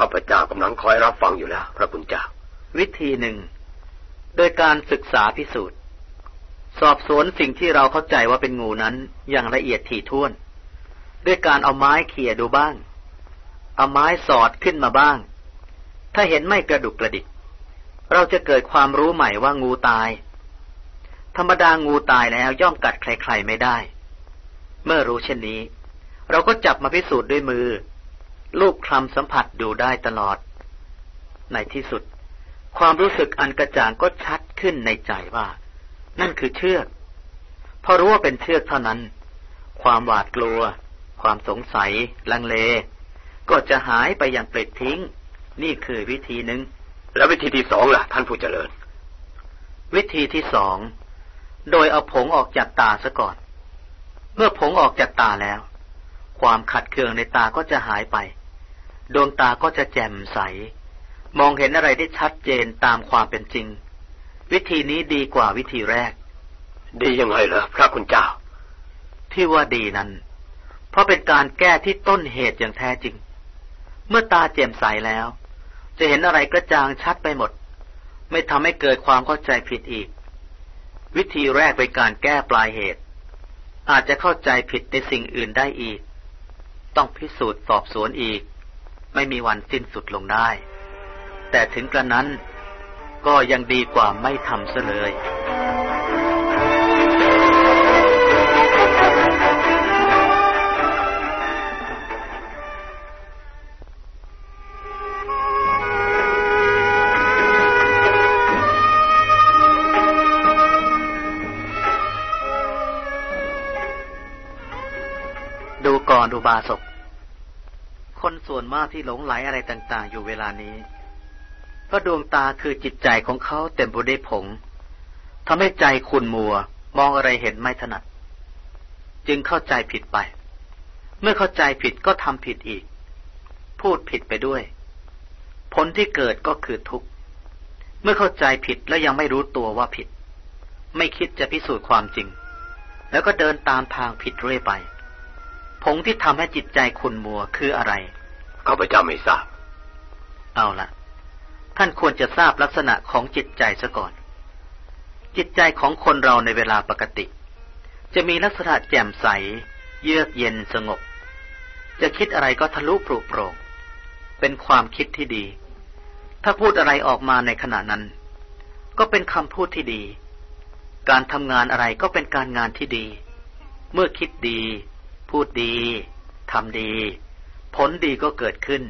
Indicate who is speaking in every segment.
Speaker 1: ข้าพเจ้ากำลังคอยรับฟังอยู่แล้ว พระคุณเจ้า
Speaker 2: วิธีหนึ่ง โดยการศึกษาพิสูจน์ สอบสวนสิ่งที่เราเข้าใจว่าเป็นงูนั้นอย่างละเอียดถี่ถ้วน ด้วยการเอาไม้เขี่ยดูบ้าง เอาไม้สอดขึ้นมาบ้าง ถ้าเห็นไม่กระดุกกระดิก เราจะเกิดความรู้ใหม่ว่างูตาย ธรรมดางูตายแล้วย่อมกัดใครๆไม่ได้ เมื่อรู้เช่นนี้ เราก็จับมาพิสูจน์ด้วยมือ ลูกคลำสัมผัสดูได้ตลอด ในที่สุด ความรู้สึกอันกระจ่างก็ชัดขึ้นในใจว่า นั่นคือเชือก พอรู้ว่าเป็นเชือกเท่านั้น ความหวาดกลัว ความสงสัย ลังเล ก็จะหายไปอย่างปลิดทิ้ง นี่คือวิธีหนึ่ง
Speaker 1: แล้ววิธีที่สองล่ะ ท่านผู้เจริญ
Speaker 2: วิธีที่สอง โดยเอาผงออกจากตาซะก่อน เมื่อผงออกจากตาแล้วความขัดเคืองในตาก็จะหายไป ดวงตาก็จะแจ่มใส มองเห็นอะไรได้ชัดเจนตามความเป็นจริง วิธีนี้ดีกว่าวิธีแรก
Speaker 1: ดียังไงเหรอพระคุณเจ้า
Speaker 2: ที่ว่าดีนั้น เพราะเป็นการแก้ที่ต้นเหตุอย่างแท้จริง เมื่อตาแจ่มใสแล้ว จะเห็นอะไรกระจ่างชัดไปหมด ไม่ทำให้เกิดความเข้าใจผิดอีก วิธีแรกเป็นการแก้ปลายเหตุ อาจจะเข้าใจผิดในสิ่งอื่นได้อีก ต้องพิสูจน์สอบสวนอีก ไม่มีวันสิ้นสุดลงได้ แต่ถึงกระนั้นก็ยังดีกว่าไม่ทำเสเลยดูก่อนอุบาสก คนส่วนมากที่หลงไหลอะไรต่าง ๆ อยู่เวลานี้ เพราะดวงตาคือจิตใจของเขาเต็มไปด้วยผงทำให้ใจขุ่นมัว มองอะไรเห็นไม่ถนัด จึงเข้าใจผิดไป เมื่อเข้าใจผิดก็ทำผิดอีก พูดผิดไปด้วย ผลที่เกิดก็คือทุกข์ เมื่อเข้าใจผิดแล้วยังไม่รู้ตัวว่าผิด ไม่คิดจะพิสูจน์ความจริง แล้วก็เดินตามทางผิดเรื่อยไป ผงที่ทำให้จิตใจขุ่นมัวคืออะไร
Speaker 1: ข้าพเจ้าไม่ทราบ
Speaker 2: เอาละท่านควรจะทราบลักษณะของจิตใจซะก่อน จิตใจของคนเราในเวลาปกติ จะมีลักษณะแจ่มใส เยือกเย็นสงบ จะคิดอะไรก็ทะลุปรุโปร่ง เป็นความคิดที่ดี ถ้าพูดอะไรออกมาในขณะนั้น ก็เป็นคำพูดที่ดี การทำงานอะไรก็เป็นการงานที่ดี เมื่อคิดดี พูดดีทำดี ผลดีก็เกิดขึ้น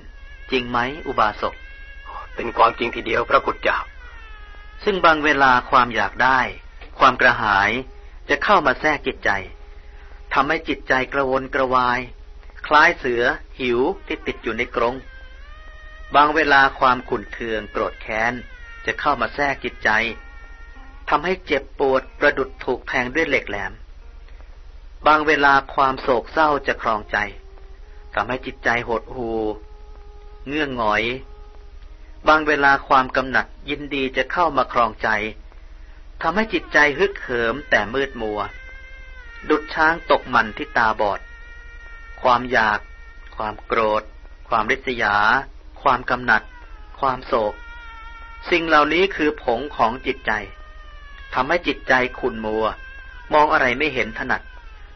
Speaker 2: จริงไหมอุบาสก
Speaker 1: เป็นความจริงทีเดียวพระคุณเจ้า
Speaker 2: ซึ่งบางเวลาความอยากได้ ความกระหายจะเข้ามาแทรกจิตใจทำให้จิตใจกระวนกระวาย คล้ายเสือ หิวที่ติดอยู่ในกรง บางเวลาความขุ่นเคืองโกรธแค้น จะเข้ามาแทรกจิตใจทำให้เจ็บปวดประดุดถูกแทงด้วยเหล็กแหลม บางเวลาความโศกเศร้าจะครองใจทำให้จิตใจหดหูเงื่องหงอย บางเวลาความกำหนัดยินดีจะเข้ามาครองใจทำให้จิตใจฮึกเหิมแต่มืดมัว ดุดช้างตกมันที่ตาบอด ความอยาก ความโกรธ ความริษยา ความกำหนัด ความโศก สิ่งเหล่านี้คือผงของจิตใจทำให้จิตใจขุ่นมัว มองอะไรไม่เห็นถนัด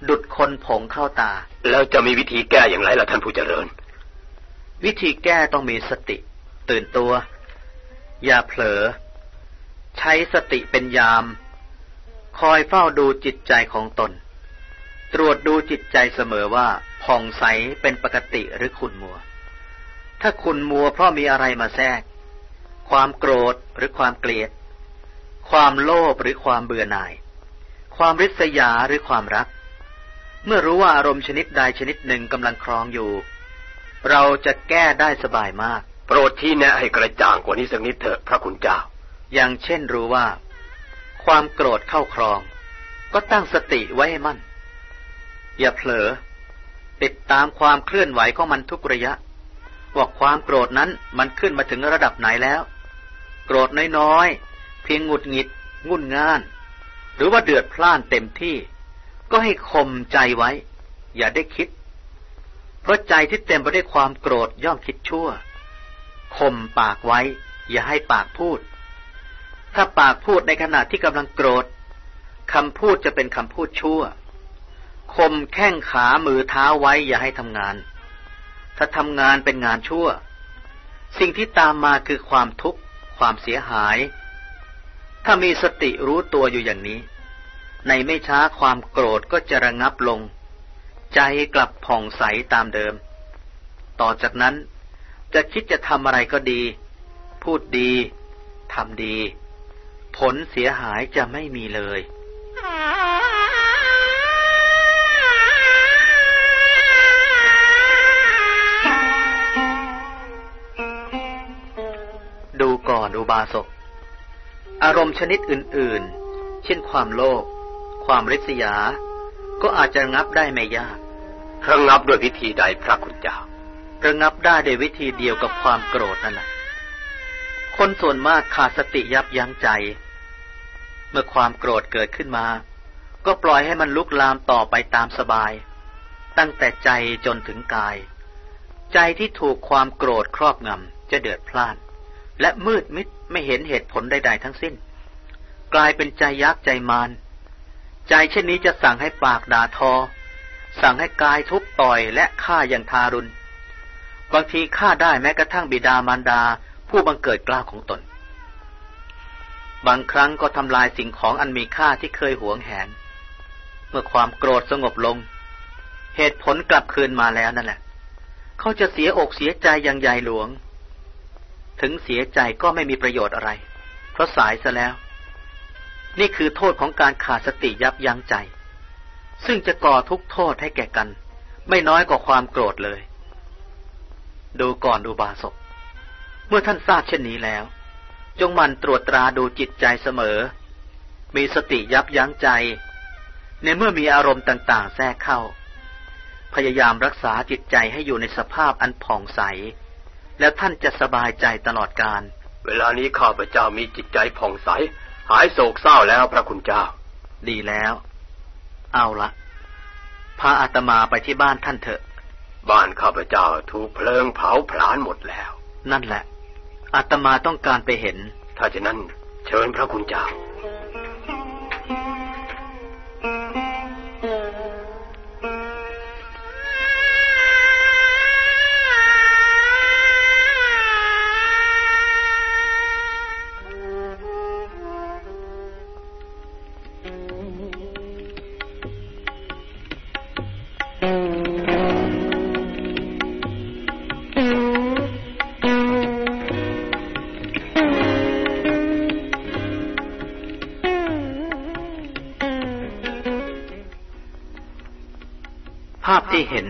Speaker 2: ดุดคนผงเข้าตา
Speaker 1: แล้วจะมีวิธีแก้อย่างไรล่ะท่านผู้เจริญ
Speaker 2: วิธีแก้ต้องมีสติ ตื่นตัว อย่าเผลอ ใช้สติเป็นยาม คอยเฝ้าดูจิตใจของตน ตรวจดูจิตใจเสมอว่าผ่องใสเป็นปกติหรือขุ่นมัว ถ้าขุ่นมัวเพราะมีอะไรมาแทรก ความโกรธหรือความเกลียด ความโลภหรือความเบื่อหน่าย ความริษยาหรือความรัก เมื่อรู้ว่าอารมณ์ชนิดใดชนิดหนึ่งกำลังครองอยู่ เราจะแก้ได้สบายมาก
Speaker 1: โปรดที่แนะให้กระจ่างกว่านี้สักนิดเถอะพระคุณเจ้า
Speaker 2: อย่างเช่นรู้ว่า ความโกรธเข้าครอง ก็ตั้งสติไว้ให้มั่น อย่าเผลอ ติดตามความเคลื่อนไหวของมันทุกระยะว่าความโกรธนั้นมันขึ้นมาถึงระดับไหนแล้ว โกรธน้อยๆ เพียงหงุดหงิด งุ่นง่าน หรือว่าเดือดพล่านเต็มที่ ก็ให้ข่มใจไว้ อย่าได้คิด เพราะใจที่เต็มไปด้วยความโกรธย่อมคิดชั่วข่มปากไว้ อย่าให้ปากพูด ถ้าปากพูดในขณะที่กำลังโกรธคำพูดจะเป็นคำพูดชั่วข่มแข้งขามือเท้าไว้ อย่าให้ทำงาน ถ้าทำงานเป็นงานชั่ว สิ่งที่ตามมาคือความทุกข์ ความเสียหาย ถ้ามีสติรู้ตัวอยู่อย่างนี้ ในไม่ช้าความโกรธก็จะระงับลง ใจกลับผ่องใสตามเดิม ต่อจากนั้นจะคิดจะทำอะไรก็ดี พูดดีทำดี ผลเสียหายจะไม่มีเลยดูก่อนอุบาสก อารมณ์ชนิดอื่น ๆ เช่นความโลภ ความริษยา ก็อาจจะงับได้ไม่ยาก
Speaker 1: ระงับด้วยวิธีใดพระคุณเจ้า
Speaker 2: ระงับได้โดยวิธีเดียวกับความโกรธนั่นแหละคนส่วนมากขาดสติยับยั้งใจ เมื่อความโกรธเกิดขึ้นมา ก็ปล่อยให้มันลุกลามต่อไปตามสบาย ตั้งแต่ใจจนถึงกาย ใจที่ถูกความโกรธครอบงำจะเดือดพล่าน และมืดมิดไม่เห็นเหตุผลใดๆทั้งสิ้น กลายเป็นใจยักษ์ใจมาร ใจเช่นนี้จะสั่งให้ปากด่าทอ สั่งให้กายทุบต่อยและฆ่าอย่างทารุณ บางทีฆ่าได้แม้กระทั่งบิดามารดาผู้บังเกิดกล้าของตน บางครั้งก็ทำลายสิ่งของอันมีค่าที่เคยหวงแหน เมื่อความโกรธสงบลง เหตุผลกลับคืนมาแล้วนั่นแหละ เขาจะเสียอกเสียใจอย่างใหญ่หลวง ถึงเสียใจก็ไม่มีประโยชน์อะไร เพราะสายซะแล้ว นี่คือโทษของการขาดสติยับยั้งใจ ซึ่งจะก่อทุกโทษให้แก่กัน ไม่น้อยกว่าความโกรธเลย ดูก่อนดูบาศกเมื่อท่านทราบเช่นนี้แล้ว จงมันตรวจตราดูจิตใจเสมอ มีสติยับยั้งใจ ในเมื่อมีอารมณ์ต่างๆ แทรกเข้า พยายามรักษาจิตใจให้อยู่ในสภาพอันผ่องใส แล้วท่านจะสบายใจตลอดกาล
Speaker 1: เวลานี้ข้าพเจ้ามีจิตใจผ่องใส หายโศกเศร้าแล้วพระคุณเจ้า
Speaker 2: ดีแล้ว เอาละพาอาตมาไปที่บ้านท่านเถอะ
Speaker 1: บ้านข้าพเจ้าถูกเพลิงเผาผลาญหมดแล้ว
Speaker 2: นั่นแหละอาตมาต้องการไปเห็น
Speaker 1: ถ้าฉะนั้นเชิญพระคุณเจ้า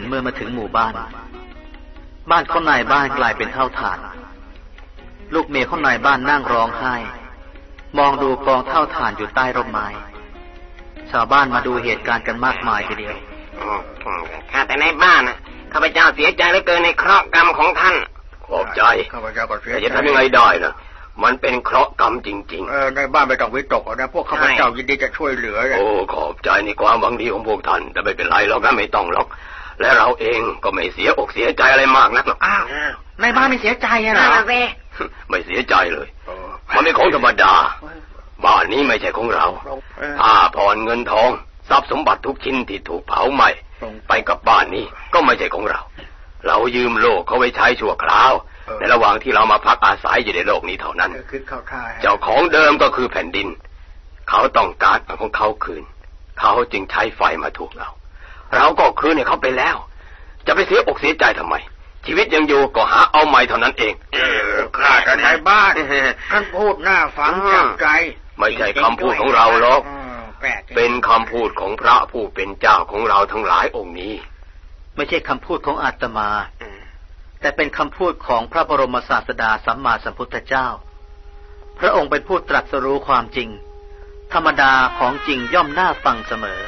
Speaker 2: เห็นเมื่อมาถึงหมู่บ้าน บ้านข้างในบ้านกลายเป็นเท่าฐาน ลูกเมียข้างในบ้านนั่งร้องไห้ มองดูกองเท่าฐานอยู่ใต้ร่มไม้ ชาวบ้านมาดูเหตุการณ์กันมากมายทีเดียว
Speaker 3: ข้าแต่ในบ้านนะข้าพเจ้าเสียใจเหลือเกินในเคราะห์กรรมของท่าน
Speaker 1: ขอบใจข้าพเจ้าก็เสียใจจะทำยังไงได้นะมันเป็นเคราะห์กรรมจริงๆ
Speaker 4: เออในบ้านไม่ต้องวิตกนะพวกข้าพเจ้ายินดีจะช่วยเหลือ
Speaker 1: โอ้ขอบใจในความหวังดีของพวกท่าน แต่ไม่เป็นไรเราก็ไม่ต้องหรอก และเราเองก็ไม่เสียอกเสียใจอะไรมากนักหรอก
Speaker 3: อ้าวในบ้านไม่เสียใจเหรอ
Speaker 1: ไม่เสียใจเลยมันเป็นของธรรมดา บ้านนี้ไม่ใช่ของเราผ้าผ่อนเงินทองทรัพย์สมบัติทุกชิ้นที่ถูกเผาไหม้ไปกับบ้านนี้ก็ไม่ใช่ของเรา เรายืมโลกเขาไว้ใช้ชั่วคราว ในระหว่างที่เรามาพักอาศัยอยู่ในโลกนี้เท่านั้นเจ้าของเดิมก็คือแผ่นดิน เขาต้องการของเขาคืน เขาจึงใช้ไฟมาถูกเรา เราก็คืนให้เขาไปแล้ว จะไปเสียอกเสียใจทำไม ชีวิตยังอยู่ก็หาเอาใหม่เท่านั้นเอง
Speaker 4: ข้าจะในบ้านท่านพูดหน้าฟังจับใจ
Speaker 1: ไม่ใช่คำพูดของเราหรอกเป็นคำพูดของพระผู้เป็นเจ้าของเราทั้งหลายองค์นี้
Speaker 2: ไม่ใช่คำพูดของอาตมา แต่เป็นคำพูดของพระบรมศาสดาสัมมาสัมพุทธเจ้า พระองค์เป็นผู้ตรัสรู้ความจริง ธรรมดาของจริงย่อมน่าฟังเสมอ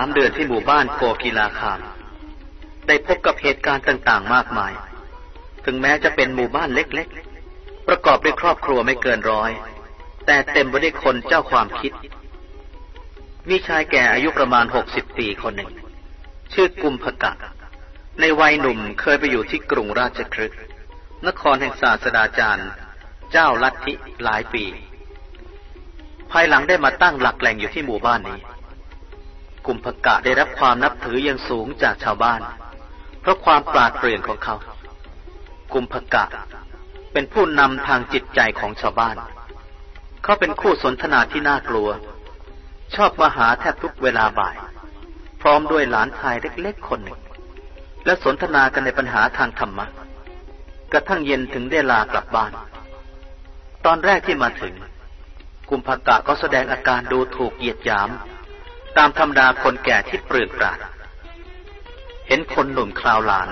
Speaker 2: าสามเดือนที่หมู่บ้านโกกีลาคาม ได้พบกับเหตุการณ์ต่างๆ มากมาย ถึงแม้จะเป็นหมู่บ้านเล็กๆ ประกอบด้วยครอบครัวไม่เกินร้อย แต่เต็มไปด้วยคนเจ้าความคิด มีชายแก่อายุประมาณหกสิบปีคนหนึ่ง ชื่อกุมภกะ ในวัยหนุ่มเคยไปอยู่ที่กรุงราชคฤห์นครแห่งศาสดาจารย์ เจ้าลัทธิหลายปี ภายหลังได้มาตั้งหลักแหล่งอยู่ที่หมู่บ้านนี้ กุมภกะได้รับความนับถืออย่างสูงจากชาวบ้าน เพราะความปราดเปรื่องของเขากุมภกะ เป็นผู้นำทางจิตใจของชาวบ้าน เขาเป็นคู่สนทนาที่น่ากลัว ชอบมาหาแทบทุกเวลาบ่าย พร้อมด้วยหลานชายเล็กๆคนหนึ่ง และสนทนากันในปัญหาทางธรรมะกระทั่งเย็นถึงได้ลากลับบ้าน ตอนแรกที่มาถึง กุมภกะก็แสดงอาการดูถูกเหยียดหยาม ตามธรรมดาคนแก่ที่เปลือกปราด เห็นคนหนุ่มคราวหลาน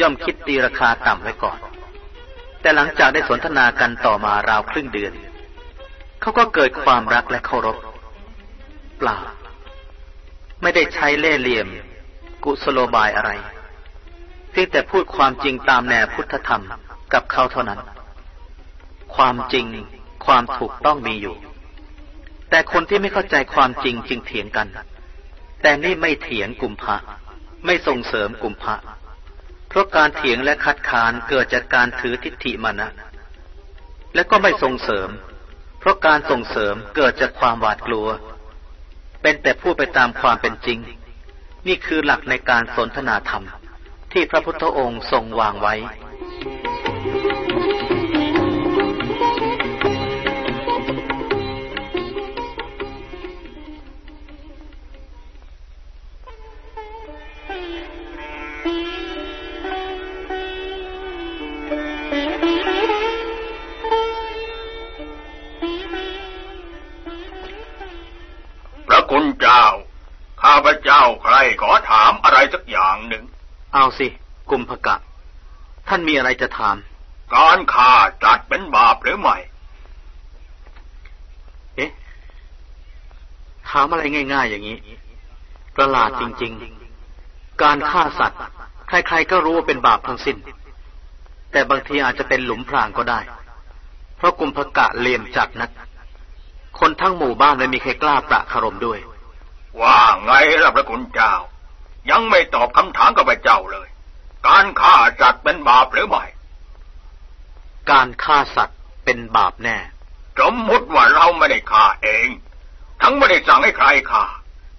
Speaker 2: ย่อมคิดตีราคาต่ำไว้ก่อน แต่หลังจากได้สนทนากันต่อมาราวครึ่งเดือน เขาก็เกิดความรักและเคารพ เปล่า ไม่ได้ใช้เล่ห์เหลี่ยม กุสโลบายอะไร เพียงแต่พูดความจริงตามแนวพุทธธรรมกับเขาเท่านั้น ความจริงความถูกต้องมีอยู่ แต่คนที่ไม่เข้าใจความจริงจึงเถียงกัน แต่นี่ไม่เถียงกุมพระไม่ส่งเสริมกุมพระเพราะการเถียงและคัดค้านเกิดจากการถือทิฏฐิมานะ และก็ไม่ส่งเสริม เพราะการส่งเสริมเกิดจากความหวาดกลัว เป็นแต่พูดไปตามความเป็นจริง นี่คือหลักในการสนทนาธรรมที่พระพุทธองค์ทรงวางไว้
Speaker 4: อย่างหนึ่ง
Speaker 2: เอาสิกุมภกะ ท่านมีอะไรจะถาม
Speaker 4: การฆ่าจัดเป็นบาปหรือไม่
Speaker 2: เอ๊ะถามอะไรง่าย ๆ อย่างนี้ ประหลาดจริง ๆ การฆ่าสัตว์ ใคร ๆ ก็รู้ว่าเป็นบาปทั้งสิ้น แต่บางทีอาจจะเป็นหลุมพรางก็ได้ เพราะกุมภกะเลมจัดนัก คนทั้งหมู่บ้านไม่มีใครกล้าประคารมด้วย
Speaker 4: ว่าไงล่ะพระคุณเจ้า ยังไม่ตอบคำถามกับพระเจ้าเลย การฆ่าจัดเป็นบาปหรือไม่
Speaker 2: การฆ่าสัตว์เป็นบาปแน่
Speaker 4: สมมติว่าเราไม่ได้ฆ่าเอง ทั้งไม่ได้สั่งให้ใครฆ่า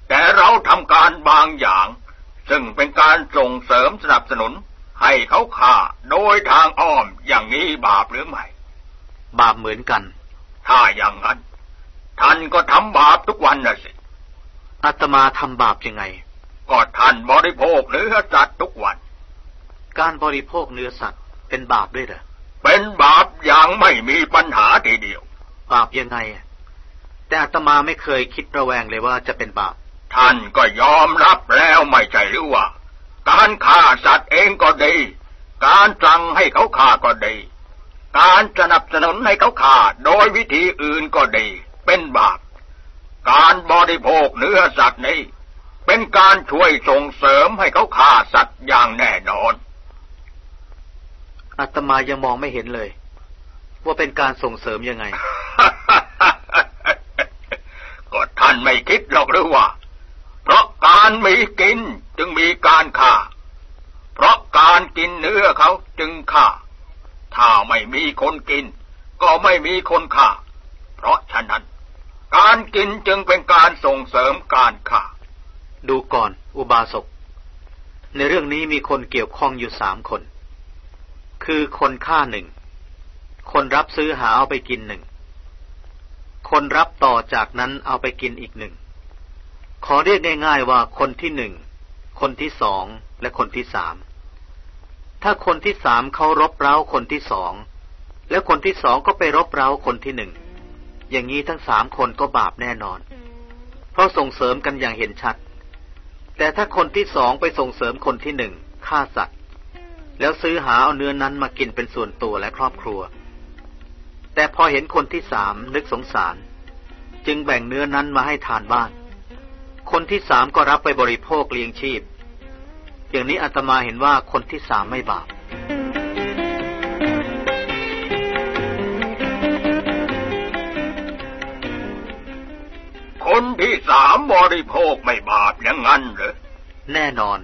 Speaker 4: แต่เราทำการบางอย่าง ซึ่งเป็นการส่งเสริมสนับสนุน ให้เขาฆ่าโดยทางอ้อมอย่างนี้บาปหรือไม่
Speaker 2: บาปเหมือนกัน
Speaker 4: ถ้าอย่างนั้นท่านก็ทำบาปทุกวันนะสิ
Speaker 2: อาตมาทำบาปยังไง
Speaker 4: ก็ท่านบริโภคเนื้อสัตว์ทุกวัน
Speaker 2: การบริโภคเนื้อสัตว์เป็นบาปด้วยเหรอ
Speaker 4: เป็นบาปอย่างไม่มีปัญหาทีเดียว
Speaker 2: บาปยังไงอะแต่อาตมาไม่เคยคิดระแวงเลยว่าจะเป็นบาป
Speaker 4: ท่านก็ยอมรับแล้วไม่ใช่หรือว่า การฆ่าสัตว์เองก็ดี การสั่งให้เขาฆ่าก็ดี การสนับสนุนให้เขาฆ่าโดยวิธีอื่นก็ดี เป็นบาป การบริโภคเนื้อสัตว์นี้ เป็นการช่วยส่งเสริมให้เขาฆ่าสัตว์อย่างแน่นอน
Speaker 2: อาตมายังมองไม่เห็นเลย ว่าเป็นการส่งเสริมยังไง
Speaker 4: ก็ท่านไม่คิดหรอกหรือว่า เพราะการมีกินจึงมีการฆ่า เพราะการกินเนื้อเขาจึงฆ่า ถ้าไม่มีคนกิน ก็ไม่มีคนฆ่า เพราะฉะนั้น การกินจึงเป็นการส่งเสริมการฆ่า
Speaker 2: ดูก่อน อุบาสก ในเรื่องนี้มีคนเกี่ยวข้องอยู่สามคน คือคนฆ่าหนึ่ง คนรับซื้อหาเอาไปกินหนึ่ง คนรับต่อจากนั้นเอาไปกินอีกหนึ่ง ขอเรียกง่ายๆว่าคนที่หนึ่ง คนที่สองและคนที่สาม ถ้าคนที่สามเขารบเร้าคนที่สอง แล้วคนที่สองก็ไปรบเร้าคนที่หนึ่ง อย่างนี้ทั้งสามคนก็บาปแน่นอน เพราะส่งเสริมกันอย่างเห็นชัด แต่ถ้าคนที่สองไปส่งเสริมคนที่หนึ่งฆ่าสัตว์ แล้วซื้อหาเอาเนื้อนั้นมากินเป็นส่วนตัวและครอบครัว แต่พอเห็นคนที่สามนึกสงสาร จึงแบ่งเนื้อนั้นมาให้ทานบ้าน คนที่สามก็รับไปบริโภคเลี้ยงชีพ อย่างนี้อาตมาเห็นว่าคนที่สามไม่บาป
Speaker 4: สามบริโภคไม่บาปอย่างนั้นเหรอ
Speaker 2: แน่นอน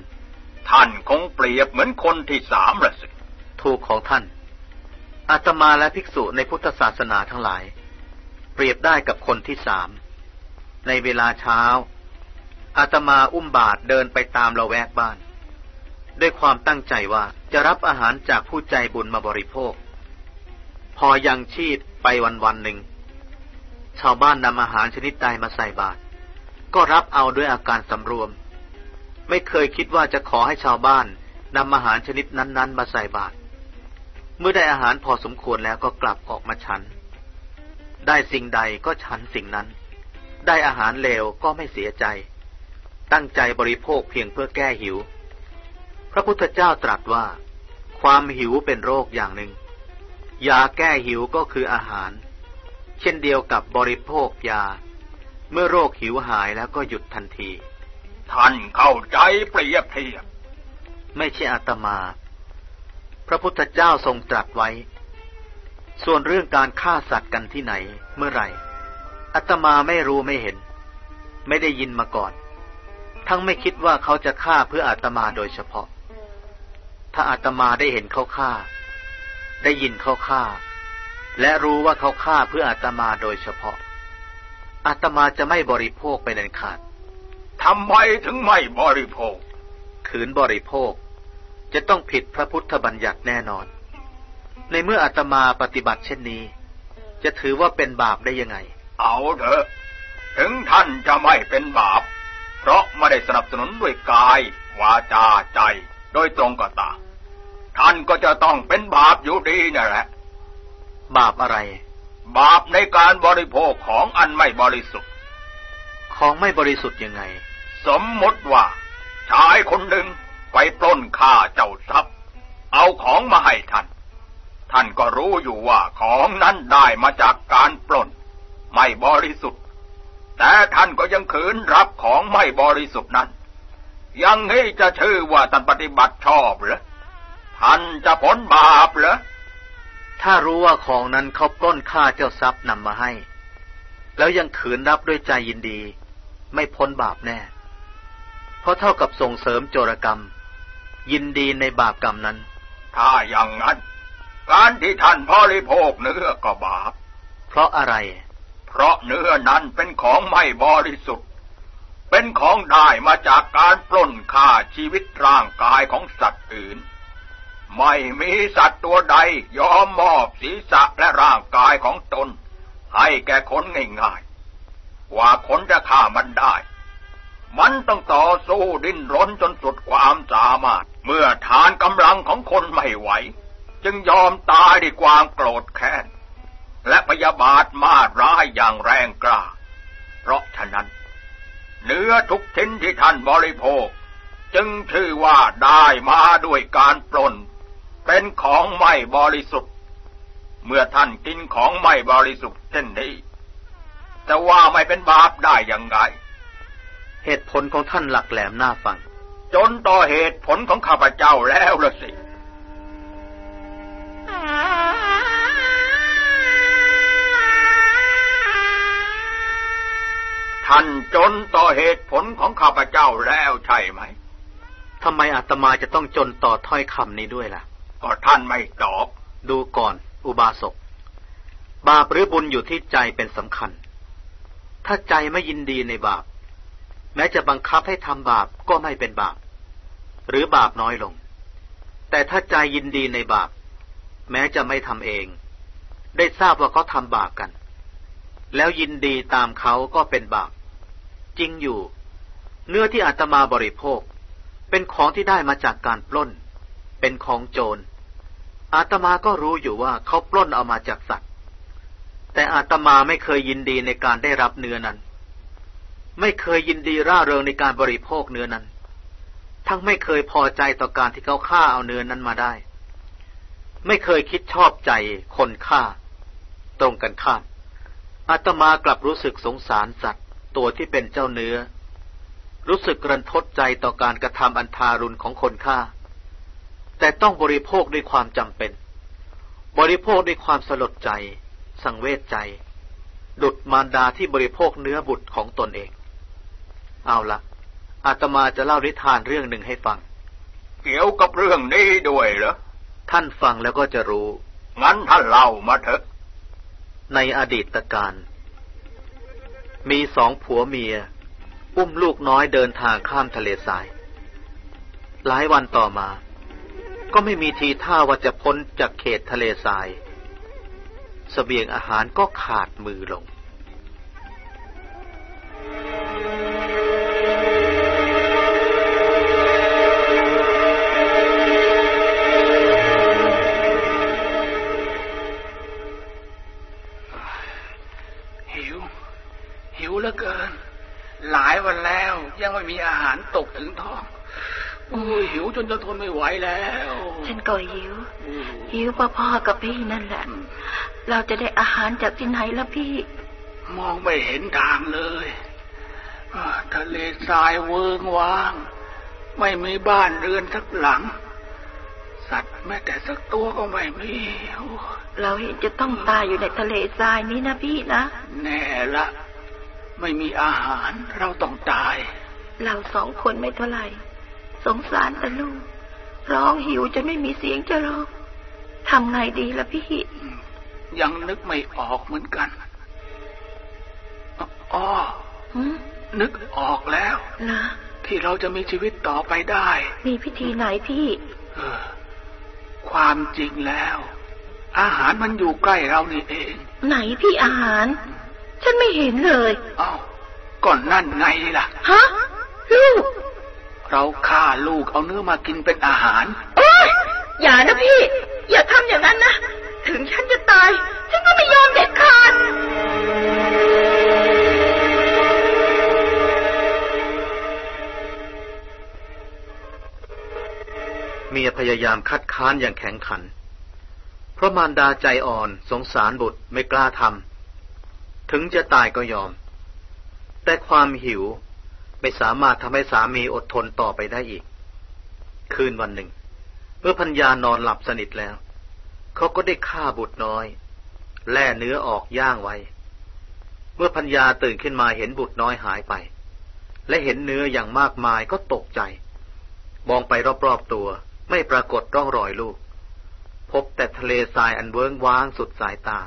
Speaker 4: ท่านคงเปรียบเหมือนคนที่สามละสิ
Speaker 2: ถูกของท่าน อาตมาและภิกษุในพุทธศาสนาทั้งหลาย เปรียบได้กับคนที่สาม ในเวลาเช้า อาตมาอุ้มบาตรเดินไปตามละแวกบ้าน ด้วยความตั้งใจว่าจะรับอาหารจากผู้ใจบุญมาบริโภค พอยังชีพไปวันวันหนึ่งชาวบ้านนำอาหารชนิดใดมาใส่บาตร ก็รับเอาด้วยอาการสำรวม ไม่เคยคิดว่าจะขอให้ชาวบ้านนำอาหารชนิดนั้น ๆ มาใส่บาตรเมื่อได้อาหารพอสมควรแล้วก็กลับออกมาฉัน ได้สิ่งใดก็ฉันสิ่งนั้น ได้อาหารเลวก็ไม่เสียใจ ตั้งใจบริโภคเพียงเพื่อแก้หิว พระพุทธเจ้าตรัสว่า ความหิวเป็นโรคอย่างหนึ่งยาแก้หิวก็คืออาหาร เช่นเดียวกับบริโภคยา เมื่อโรคหิวหายแล้วก็หยุดทันที
Speaker 4: ท่านเข้าใจเปรียบเทียบ
Speaker 2: ไม่ใช่อาตมา พระพุทธเจ้าทรงตรัสไว้ ส่วนเรื่องการฆ่าสัตว์กันที่ไหน เมื่อไหร่อาตมาไม่รู้ไม่เห็น ไม่ได้ยินมาก่อน ทั้งไม่คิดว่าเขาจะฆ่าเพื่ออาตมาโดยเฉพาะ ถ้าอาตมาได้เห็นเขาฆ่า ได้ยินเขาฆ่า และรู้ว่าเขาฆ่าเพื่ออาตมาโดยเฉพาะ อาตมาจะไม่บริโภคไปเด็นขาด
Speaker 4: ทำไมถึงไม่บริโภค
Speaker 2: ขืนบริโภค จะต้องผิดพระพุทธบัญญัติแน่นอน ในเมื่ออาตมาปฏิบัติเช่นนี้ จะถือว่าเป็นบาปได้ยังไง
Speaker 4: เอาเถอะ ถึงท่านจะไม่เป็นบาป เพราะไม่ได้สนับสนุนด้วยกาย วาจาใจ โดยตรงก็ตามท่านก็จะต้องเป็นบาปอยู่ดีนั่นแหละ
Speaker 2: บาปอะไร
Speaker 4: บาปในการบริโภคของอันไม่บริสุทธิ์
Speaker 2: ของไม่บริสุทธิ์ยังไง
Speaker 4: สมมติว่า ชายคนหนึ่งไปปล้นฆ่าเจ้าทรัพย์ เอาของมาให้ท่าน ท่านก็รู้อยู่ว่าของนั้นได้มาจากการปล้น ไม่บริสุทธิ์ แต่ท่านก็ยังขืนรับของไม่บริสุทธิ์นั้น ยังนี้จะชื่อว่าท่านปฏิบัติชอบเหรอท่านจะผลบาปเหรอ
Speaker 2: ถ้ารู้ว่าของนั้นเขาปล้นฆ่าเจ้าทรัพย์นำมาให้ แล้วยังขืนรับด้วยใจยินดี ไม่พ้นบาปแน่ เพราะเท่ากับส่งเสริมโจรกรรม ยินดีในบาปกรรมนั้น
Speaker 4: ถ้าอย่างนั้น การที่ท่านบริโภคเนื้อก็บาป
Speaker 2: เพราะอะไร
Speaker 4: เพราะเนื้อนั้นเป็นของไม่บริสุทธิ์ เป็นของได้มาจากการปล้นฆ่าชีวิตร่างกายของสัตว์อื่น ไม่มีสัตว์ตัวใดยอมมอบศีรษะและร่างกายของตน ให้แก่คนง่ายๆว่าคนจะฆ่ามันได้ มันต้องต่อสู้ดิ้นรนจนสุดความสามารถ เมื่อทานกำลังของคนไม่ไหว จึงยอมตายด้วยความโกรธแค้น และพยาบาทมาร้ายอย่างแรงกล้า เพราะฉะนั้น เนื้อทุกชิ้นที่ท่านบริโภค จึงชื่อว่าได้มาด้วยการปล้น เป็นของไม่บริสุทธิ์ เมื่อท่านกินของไม่บริสุทธิ์เช่นนี้แต่ว่าไม่เป็นบาปได้อย่างไร
Speaker 2: เหตุผลของท่านหลักแหลมน่าฟัง
Speaker 4: จนต่อเหตุผลของข้าพเจ้าแล้วละสิท่านจนต่อเหตุผลของข้าพเจ้าแล้วใช่ไหม
Speaker 2: ทำไมอาตมาจะต้องจนต่อถ้อยคำนี้ด้วยล่ะ
Speaker 4: ก็ท่านไม่ตอบ
Speaker 2: ดูก่อน อุบาสก บาปหรือบุญอยู่ที่ใจเป็นสำคัญ ถ้าใจไม่ยินดีในบาป แม้จะบังคับให้ทำบาปก็ไม่เป็นบาป หรือบาปน้อยลง แต่ถ้าใจยินดีในบาป แม้จะไม่ทำเอง ได้ทราบว่าเขาทำบาปกัน แล้วยินดีตามเขาก็เป็นบาป จริงอยู่ เนื้อที่อาตมาบริโภค เป็นของที่ได้มาจากการปล้นเป็นของโจร อาตมาก็รู้อยู่ว่าเขาปล้นเอามาจากสัตว์ แต่อาตมาไม่เคยยินดีในการได้รับเนื้อนั้น ไม่เคยยินดีร่าเริงในการบริโภคเนื้อนั้น ทั้งไม่เคยพอใจต่อการที่เขาฆ่าเอาเนื้อนั้นมาได้ ไม่เคยคิดชอบใจคนฆ่า ตรงกันข้ามอาตมากลับรู้สึกสงสารสัตว์ตัวที่เป็นเจ้าเนื้อ รู้สึกรันทดใจต่อการกระทำอันทารุณของคนฆ่า แต่ต้องบริโภคด้วยความจำเป็น บริโภคด้วยความสลดใจ สังเวชใจ ดุดมารดาที่บริโภคเนื้อบุตรของตนเอง เอาละอาตมาจะเล่านิทานเรื่องหนึ่งให้ฟัง
Speaker 4: เกี่ยวกับเรื่องนี้ด้วยเหรอ
Speaker 2: ท่านฟังแล้วก็จะรู้
Speaker 4: งั้นท่านเล่ามาเถอะ
Speaker 2: ในอดีตการ มีสองผัวเมีย อุ้มลูกน้อยเดินทางข้ามทะเลทราย หลายวันต่อมา ก็ไม่มีทีท่าว่าจะพ้นจากเขตทะเลทรายสเสบียงอาหารก็ขาดมือลง
Speaker 5: หิว หิวเหลือเกิน หลายวันแล้วยังไม่มีอาหารตกถึงท้อง หิวจนจะทนไม่ไหวแล้ว
Speaker 6: ฉันก็หิว หิวพ่อๆกับพี่นั่นแหละ เราจะได้อาหารจากที่ไหนละพี่
Speaker 5: มองไม่เห็นทางเลยอ่าทะเลทรายเวิงว้าง ไม่มีบ้านเรือนสักหลัง สัตว์แม้แต่สักตัวก็ไม่มีโอ้
Speaker 6: เราเห็นจะต้องตายอยู่ในทะเลทรายนี้นะพี่นะ
Speaker 5: แน่ละ ไม่มีอาหารเราต้องตาย
Speaker 6: เราสองคนไม่เท่าไหร่ สงสารแต่ลูก ร้องหิวจนไม่มีเสียงจะร้องทำไงดีละพี่
Speaker 5: ยังนึกไม่ออกเหมือนกันอ๋อ
Speaker 6: หืม
Speaker 5: นึกออกแล้ว
Speaker 6: นะ
Speaker 5: ที่เราจะมีชีวิตต่อไปได้
Speaker 6: มีพิธีไหนพี่
Speaker 5: เออความจริงแล้ว อาหารมันอยู่ใกล้เรานี่เอง
Speaker 6: ไหนพี่อาหาร ฉันไม่เห็นเลย
Speaker 5: เอ้าก่อนนั่นไงล่ะ
Speaker 6: ฮะ ลูก
Speaker 5: เราฆ่าลูกเอาเนื้อมากินเป็นอาหาร
Speaker 6: โอ๊ยอย่านะพี่ อย่าทำอย่างนั้นนะ ถึงฉันจะตาย ฉันก็ไม่ยอมเด็ดขาด
Speaker 2: เมียพยายามคัดค้านอย่างแข็งขัน เพราะมารดาใจอ่อนสงสารบุตรไม่กล้าทำ ถึงจะตายก็ยอม แต่ความหิว ไม่สามารถทำให้สามีอดทนต่อไปได้อีก คืนวันหนึ่ง เมื่อพัญญานอนหลับสนิทแล้ว เขาก็ได้ฆ่าบุตรน้อย แล่เนื้อออกย่างไว้ เมื่อพัญญาตื่นขึ้นมาเห็นบุตรน้อยหายไป และเห็นเนื้ออย่างมากมายก็ตกใจ มองไปรอบๆตัวไม่ปรากฏร่องรอยลูก พบแต่ทะเลทรายอันเวิ้งว้างสุดสายตา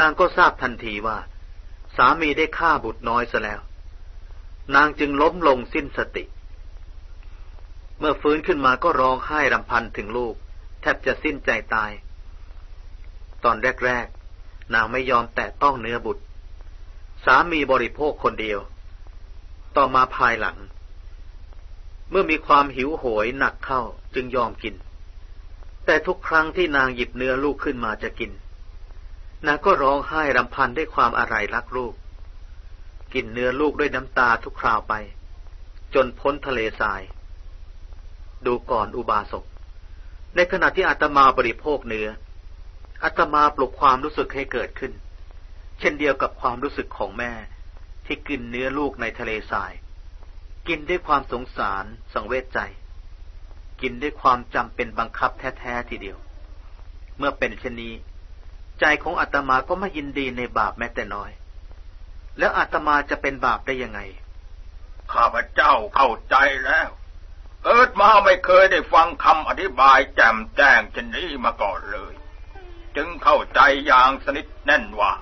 Speaker 2: นางก็ทราบทันทีว่า สามีได้ฆ่าบุตรน้อยซะแล้ว นางจึงล้มลงสิ้นสติ เมื่อฟื้นขึ้นมาก็ร้องไห้รำพันถึงลูก แทบจะสิ้นใจตาย ตอนแรกๆ นางไม่ยอมแตะต้องเนื้อบุตร สามีบริโภคคนเดียว ต่อมาภายหลัง เมื่อมีความหิวโหยหนักเข้าจึงยอมกิน แต่ทุกครั้งที่นางหยิบเนื้อลูกขึ้นมาจะกิน นางก็ร้องไห้รำพันด้วยความอะไรรักลูก กินเนื้อลูกด้วยน้ำตาทุกคราวไป จนพ้นทะเลทราย ดูก่อนอุบาสก ในขณะที่อาตมาบริโภคเนื้ออาตมาปลุกความรู้สึกให้เกิดขึ้น เช่นเดียวกับความรู้สึกของแม่ ที่กินเนื้อลูกในทะเลทราย กินด้วยความสงสารสังเวชใจ กินด้วยความจำเป็นบังคับแท้ๆทีเดียว เมื่อเป็นเช่นนี้ ใจของอาตมาก็ไม่ยินดีในบาปแม้แต่น้อย แล้วอาตมาจะเป็นบาปได้ยังไง
Speaker 4: ข้าพเจ้าเข้าใจแล้วเกิดมาไม่เคยได้ฟังคำอธิบายแจ่มแจ้งเช่นนี้มาก่อนเลย จึงเข้าใจอย่างสนิทแน่นว่า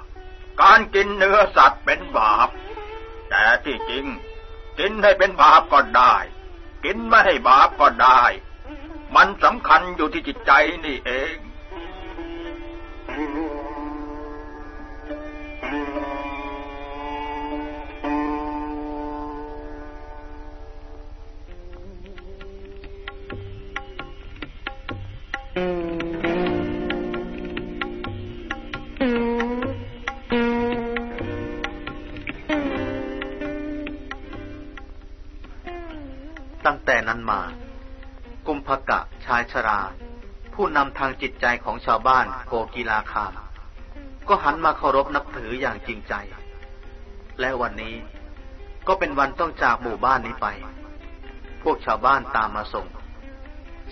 Speaker 4: การกินเนื้อสัตว์เป็นบาป แต่ที่จริง กินให้เป็นบาปก็ได้ กินไม่ให้บาปก็ได้ มันสำคัญอยู่ที่จิตใจนี่เอง
Speaker 2: ตั้ จิตใจของชาวบ้านโกกีลาคาม ก็หันมาเคารพนับถืออย่างจริงใจ และวันนี้ก็เป็นวันต้องจากหมู่บ้านนี้ไป พวกชาวบ้านตามมาส่ง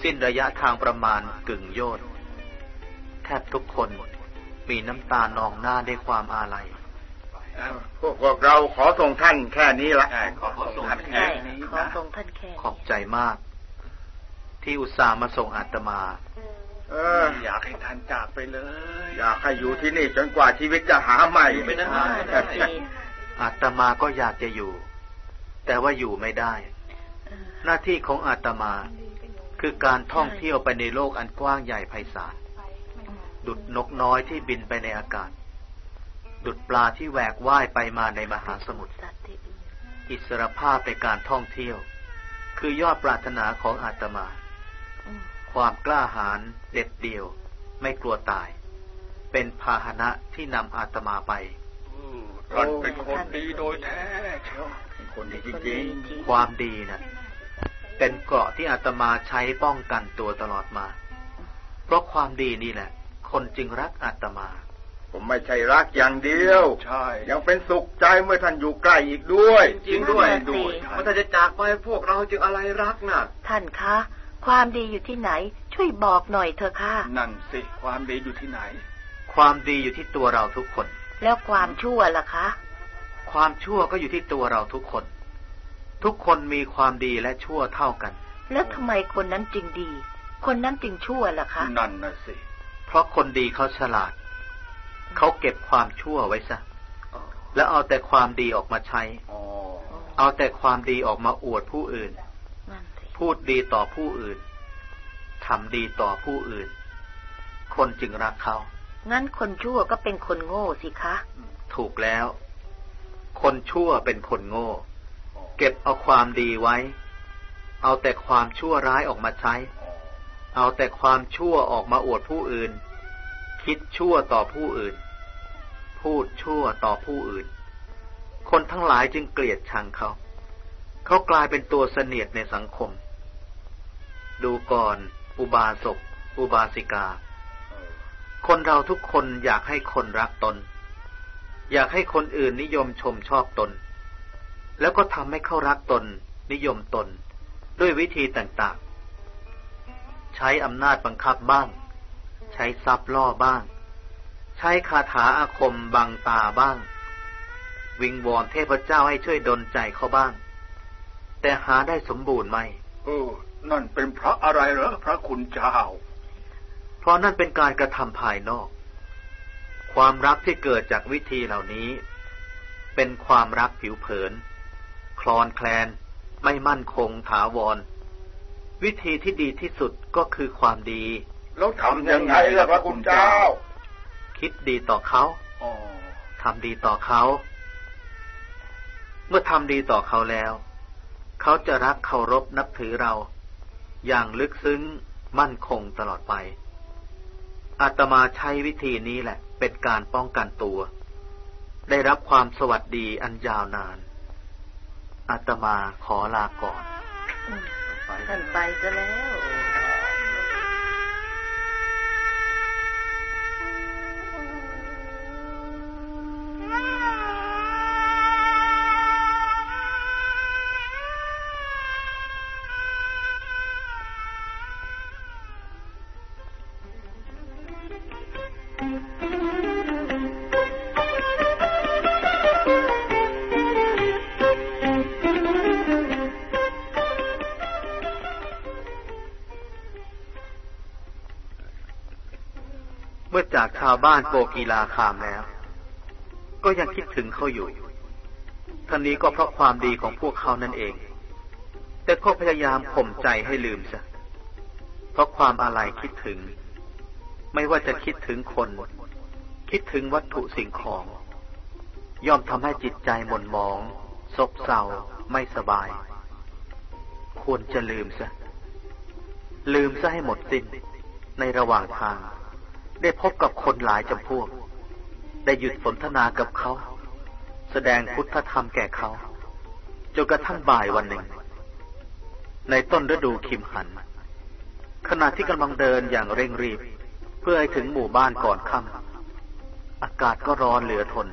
Speaker 2: สิ้นระยะทางประมาณกึ่งโยชน์แทบทุกคนมีน้ำตานองหน้าด้วยความอาลัย
Speaker 4: พวกพวกเราขอส่งท่านแค่นี้ละขอส่งท่านแค่
Speaker 6: ใช่
Speaker 4: นี้
Speaker 6: ขอทรงท่านแค่
Speaker 2: ขอบใจมาก ที่อุตส่าห์มาส่งอาตมา
Speaker 4: เออ
Speaker 5: อยากให้ท่านจากไปเลย
Speaker 4: อยากให้อยู่ที่นี่จนกว่าชีวิตจะหาใหม่
Speaker 5: ไม่ได้
Speaker 6: นั่นสิ
Speaker 2: อาตมาก็อยากจะอยู่ แต่ว่าอยู่ไม่ได้
Speaker 6: เออ
Speaker 2: หน้าที่ของอาตมาคือการท่องเที่ยวไปในโลกอันกว้างใหญ่ไพศาลดุดนกน้อยที่บินไปในอากาศ ดุดปลาที่แหวกว่ายไปมาในมหาสมุทร
Speaker 6: สัตว์ที่อื่น
Speaker 2: อิสรภาพในการท่องเที่ยว คือยอดปรารถนาของอาตมา
Speaker 6: อืม
Speaker 2: ความกล้าหาญเด็ดเดี่ยว ไม่กลัวตาย เป็นพาหนะที่นำอาตมาไป
Speaker 5: ท่านเป็นคนดีโดยแท้เชียว
Speaker 4: คนดีจ
Speaker 6: คน
Speaker 4: ริ
Speaker 6: ดี
Speaker 4: ง
Speaker 6: จริง
Speaker 2: ความดีนะเป็นเกราะที่อาตมาใช้ป้องกันตัวตลอดมา เพราะความดีนี่แหละ คนจึงรักอาตมา
Speaker 4: ๆผมไม่ใช่รักอย่างเดียว
Speaker 5: ใช่
Speaker 4: ยังเป็นสุขใจเมื่อท่านอยู่ใกล้อีกด้วย
Speaker 3: จริงด้วย
Speaker 6: นั่นน่ะสิ
Speaker 3: ว่าถ้าจะจากไปพวกเราจึงอะไรรักน่ะ
Speaker 6: ท่านคะ ความดีอยู่ที่ไหน ช่วยบอกหน่อยเถอะค่ะ
Speaker 5: นั่นสิความดีอยู่ที่ไหน
Speaker 2: ความดีอยู่ที่ตัวเราทุกคน
Speaker 6: แล้วความชั่วล่ะคะ
Speaker 2: ความชั่วก็อยู่ที่ตัวเราทุกคน ทุกคนมีความดีและชั่วเท่ากัน
Speaker 6: แล้วทำไมคนนั้นจึงดี คนนั้นจึงชั่วล่ะคะ
Speaker 5: นั่นน่ะสิ
Speaker 2: เพราะคนดีเขาฉลาด เขาเก็บความชั่วไว้ซะแล้วเอาแต่ความดีออกมาใช้
Speaker 5: อ๋อ
Speaker 2: เอาแต่ความดีออกมาอวดผู้อื่น
Speaker 6: นั่นสิ
Speaker 2: พูดดีต่อผู้อื่นทำดีต่อผู้อื่น คนจึงรักเขา
Speaker 6: งั้นคนชั่วก็เป็นคนโง่สิคะ
Speaker 2: ถูกแล้ว คนชั่วเป็นคนโง่ เก็บเอาความดีไว้ เอาแต่ความชั่วร้ายออกมาใช้ เอาแต่ความชั่วออกมาอวดผู้อื่น คิดชั่วต่อผู้อื่น พูดชั่วต่อผู้อื่น คนทั้งหลายจึงเกลียดชังเขา เขากลายเป็นตัวเสนียดในสังคม ดูก่อน อุบาสก อุบาสิกา คนเราทุกคนอยากให้คนรักตน อยากให้คนอื่นนิยมชมชอบตน แล้วก็ทำให้เขารักตน นิยมตน ด้วยวิธีต่างๆ ใช้อำนาจบังคับบ้าง ใช้ทรัพย์ล่อบ้าง ใช้คาถาอาคมบังตาบ้าง วิงวอนเทพเจ้าให้ช่วยดลใจเขาบ้าง แต่หาได้สมบูรณ์ไหม
Speaker 5: เออ นั่นเป็นพระอะไรเหรอพระคุณเจ้า
Speaker 2: เพราะนั่นเป็นการกระทำภายนอก ความรักที่เกิดจากวิธีเหล่านี้ เป็นความรักผิวเผิน คลอนแคลน ไม่มั่นคงถาวร วิธีที่ดีที่สุดก็คือความดี
Speaker 4: แล้วทำยังไงล่ะพระคุณเจ้า
Speaker 2: คิดดีต่อเขา
Speaker 5: อ๋อ
Speaker 2: ทำดีต่อเขา เมื่อทำดีต่อเขาแล้ว เขาจะรักเคารพนับถือเรา อย่างลึกซึ้งมั่นคงตลอดไปอาตมาใช้วิธีนี้แหละ เป็นการป้องกันตัว ได้รับความสวัสดีอันยาวนานอาตมาขอลาก่อน
Speaker 6: ท่านไปซะแล้ว
Speaker 2: เมื่อจากชาวบ้านโกกีลาคามแล้ว ก็ยังคิดถึงเขาอยู่ท่านนี้ก็เพราะความดีของพวกเขานั่นเอง แต่ก็พยายามข่มใจให้ลืมซะเพราะความอะไรคิดถึง ไม่ว่าจะคิดถึงคน คิดถึงวัตถุสิ่งของ ย่อมทำให้จิตใจหม่นหมองซบเซาไม่สบาย ควรจะลืมซะลืมซะให้หมดสิ้นในระหว่างทาง ได้พบกับคนหลายจำพวก ได้หยุดสนทนากับเขา แสดงพุทธธรรมแก่เขาจนกระทั่งบ่ายวันหนึ่ง ในต้นฤดูคิมหัน ขณะที่กำลังเดินอย่างเร่งรีบ เพื่อให้ถึงหมู่บ้านก่อนค่ำอากาศก็ร้อนเหลือทน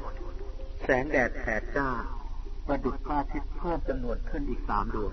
Speaker 2: แสงแดดแผดจ้าประดุจพระอาทิตย์เพิ่มจำนวนขึ้นอีกสามดวง